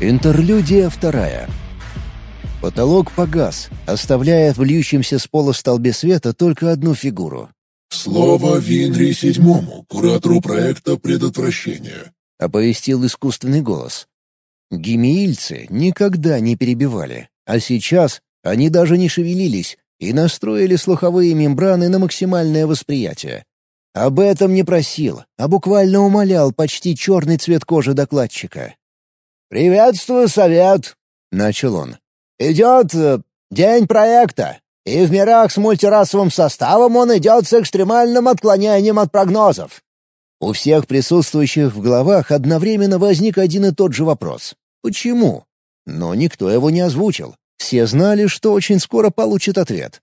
Интерлюдия вторая. Потолок погас, оставляя в льющемся с пола столбе света только одну фигуру. «Слово Винри седьмому, куратору проекта предотвращения», — оповестил искусственный голос. Гимиильцы никогда не перебивали, а сейчас они даже не шевелились и настроили слуховые мембраны на максимальное восприятие. Об этом не просил, а буквально умолял почти черный цвет кожи докладчика. «Приветствую, совет!» — начал он. «Идет э, день проекта, и в мирах с мультирасовым составом он идет с экстремальным отклонением от прогнозов». У всех присутствующих в головах одновременно возник один и тот же вопрос. Почему? Но никто его не озвучил. Все знали, что очень скоро получат ответ.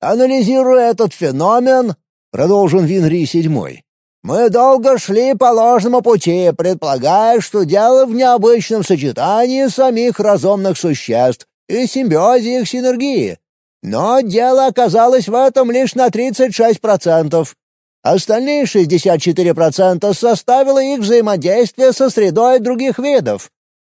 «Анализируя этот феномен», — продолжил Винри седьмой, мы долго шли по ложному пути, предполагая, что дело в необычном сочетании самих разумных существ и симбиозе их синергии. Но дело оказалось в этом лишь на 36%. Остальные 64% составило их взаимодействие со средой других видов.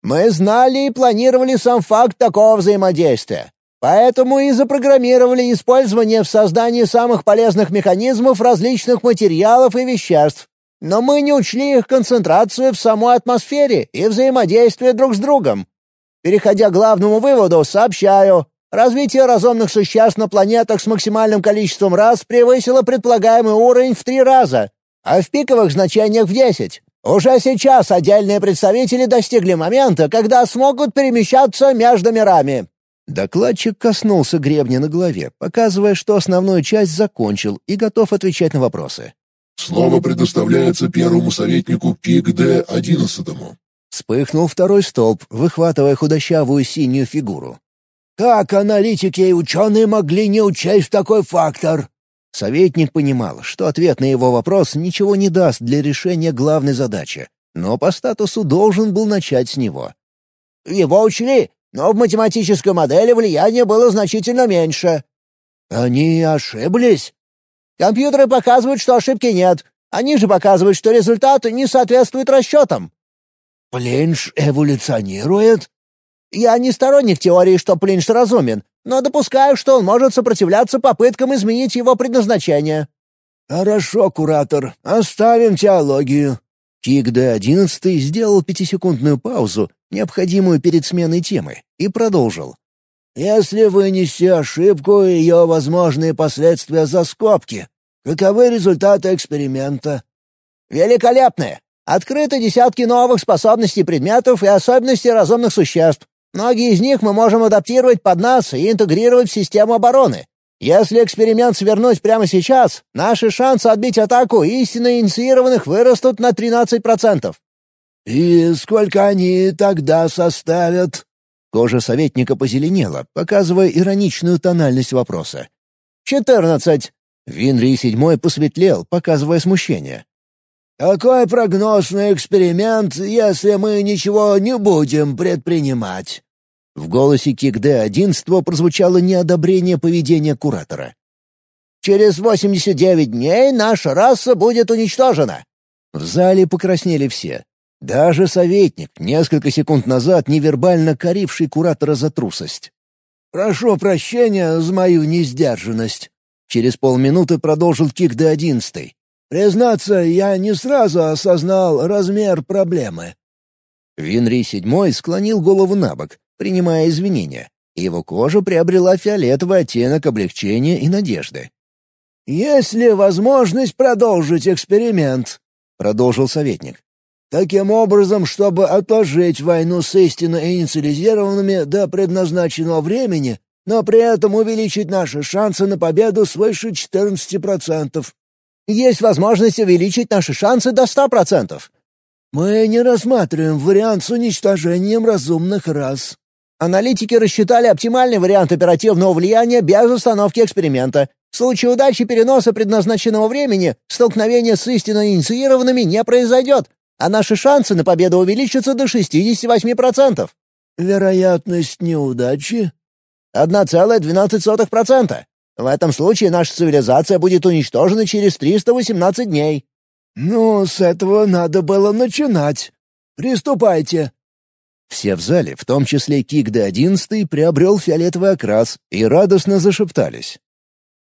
Мы знали и планировали сам факт такого взаимодействия. Поэтому и запрограммировали использование в создании самых полезных механизмов различных материалов и веществ. Но мы не учли их концентрацию в самой атмосфере и взаимодействие друг с другом. Переходя к главному выводу, сообщаю, развитие разумных существ на планетах с максимальным количеством рас превысило предполагаемый уровень в три раза, а в пиковых значениях в десять. Уже сейчас отдельные представители достигли момента, когда смогут перемещаться между мирами. Докладчик коснулся гребня на голове, показывая, что основную часть закончил и готов отвечать на вопросы. «Слово предоставляется первому советнику ПИК-Д-11». Вспыхнул второй столб, выхватывая худощавую синюю фигуру. «Как аналитики и ученые могли не учесть такой фактор?» Советник понимал, что ответ на его вопрос ничего не даст для решения главной задачи, но по статусу должен был начать с него. «Его учли, но в математической модели влияние было значительно меньше». «Они ошиблись?» «Компьютеры показывают, что ошибки нет. Они же показывают, что результаты не соответствуют расчетам». «Плинш эволюционирует?» «Я не сторонник теории, что Плинш разумен, но допускаю, что он может сопротивляться попыткам изменить его предназначение». «Хорошо, куратор, оставим теологию». Кик Д-11 сделал пятисекундную паузу необходимую перед сменой темы, и продолжил. «Если вынести ошибку и ее возможные последствия за скобки, каковы результаты эксперимента?» «Великолепные! Открыты десятки новых способностей предметов и особенностей разумных существ. Многие из них мы можем адаптировать под нас и интегрировать в систему обороны. Если эксперимент свернуть прямо сейчас, наши шансы отбить атаку истинно инициированных вырастут на 13%. «И сколько они тогда составят?» Кожа советника позеленела, показывая ироничную тональность вопроса. «Четырнадцать». Винри седьмой посветлел, показывая смущение. «Какой прогноз на эксперимент, если мы ничего не будем предпринимать?» В голосе Кик-Д-11 прозвучало неодобрение поведения куратора. «Через восемьдесят девять дней наша раса будет уничтожена!» В зале покраснели все, даже советник, несколько секунд назад невербально коривший куратора за трусость. «Прошу прощения за мою несдержанность», — через полминуты продолжил Кик до одиннадцатой. «Признаться, я не сразу осознал размер проблемы». Винри седьмой склонил голову на бок, принимая извинения. Его кожа приобрела фиолетовый оттенок облегчения и надежды. «Есть ли возможность продолжить эксперимент?» — продолжил советник. Таким образом, чтобы отложить войну с истинно инициализированными до предназначенного времени, но при этом увеличить наши шансы на победу свыше 14%. Есть возможность увеличить наши шансы до 100%. Мы не рассматриваем вариант с уничтожением разумных рас. Аналитики рассчитали оптимальный вариант оперативного влияния без установки эксперимента. В случае удачи переноса предназначенного времени столкновение с истинно инициированными не произойдет, а наши шансы на победу увеличатся до 68%. Вероятность неудачи? 1,12%. В этом случае наша цивилизация будет уничтожена через 318 дней. Ну, с этого надо было начинать. Приступайте. Все в зале, в том числе Кик Д-11, приобрел фиолетовый окрас и радостно зашептались.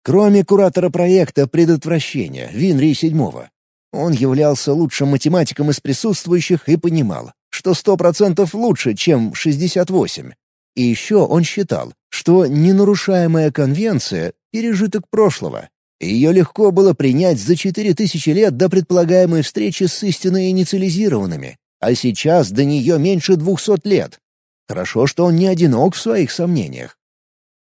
Кроме куратора проекта предотвращения, Винри седьмого. Он являлся лучшим математиком из присутствующих и понимал, что сто процентов лучше, чем 68. И еще он считал, что ненарушаемая конвенция — пережиток прошлого. Ее легко было принять за четыре тысячи лет до предполагаемой встречи с истинно инициализированными, а сейчас до нее меньше двухсот лет. Хорошо, что он не одинок в своих сомнениях.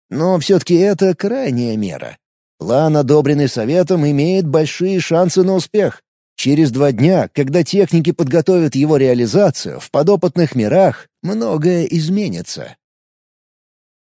Но все-таки это крайняя мера. План, одобренный Советом, имеет большие шансы на успех. Через два дня, когда техники подготовят его реализацию, в подопытных мирах многое изменится.